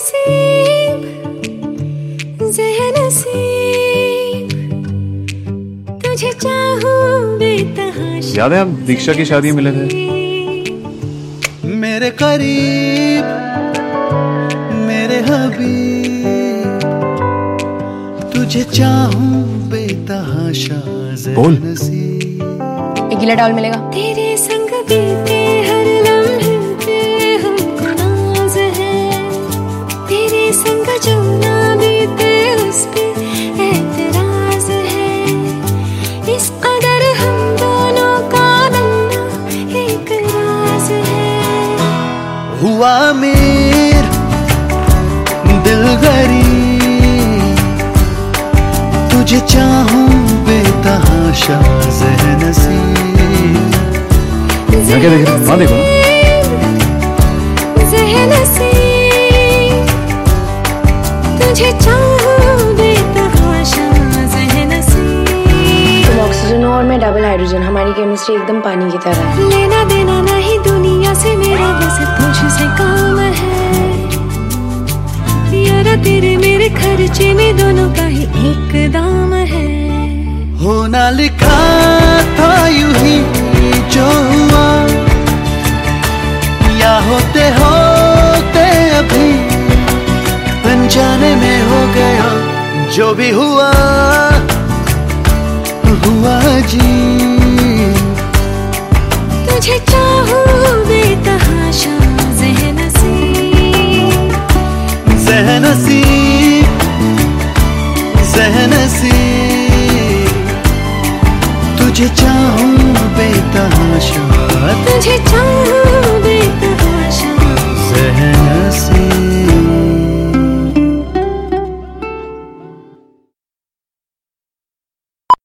नसीब नसीब तुझे चाहूँ बेतहाशा याद है हम दीक्षा की शादी मिले थे? मेरे करीब मेरे हबीब तुझे चाहूँ बेतहाशा बोल। एक गिला डाल मिलेगा। तेरे हुआ मेर दिल गरीब। तुझे चाहूँ बेतहाशा जहन सी मैं क्या देख रहा हूँ? वहाँ देखो ज़हन से तुझे चाहूँ बेतहाशा ज़हन से तुम ऑक्सीजन और मैं डबल हाइड्रोजन हमारी केमिस्ट्री एकदम पानी की तरह। लेना देना नहीं दुनिया खर्चे में दोनों का ही एक दाम है। होना लिखा था यूँ ही जो हुआ। या होते होते अभी अनजाने में हो गया जो भी हुआ। हुआ जी। तुझे चाहूँ बेतहाशा ज़हन से जहन सी तुझे चाहूँ बेताशा तुझे चाहूँ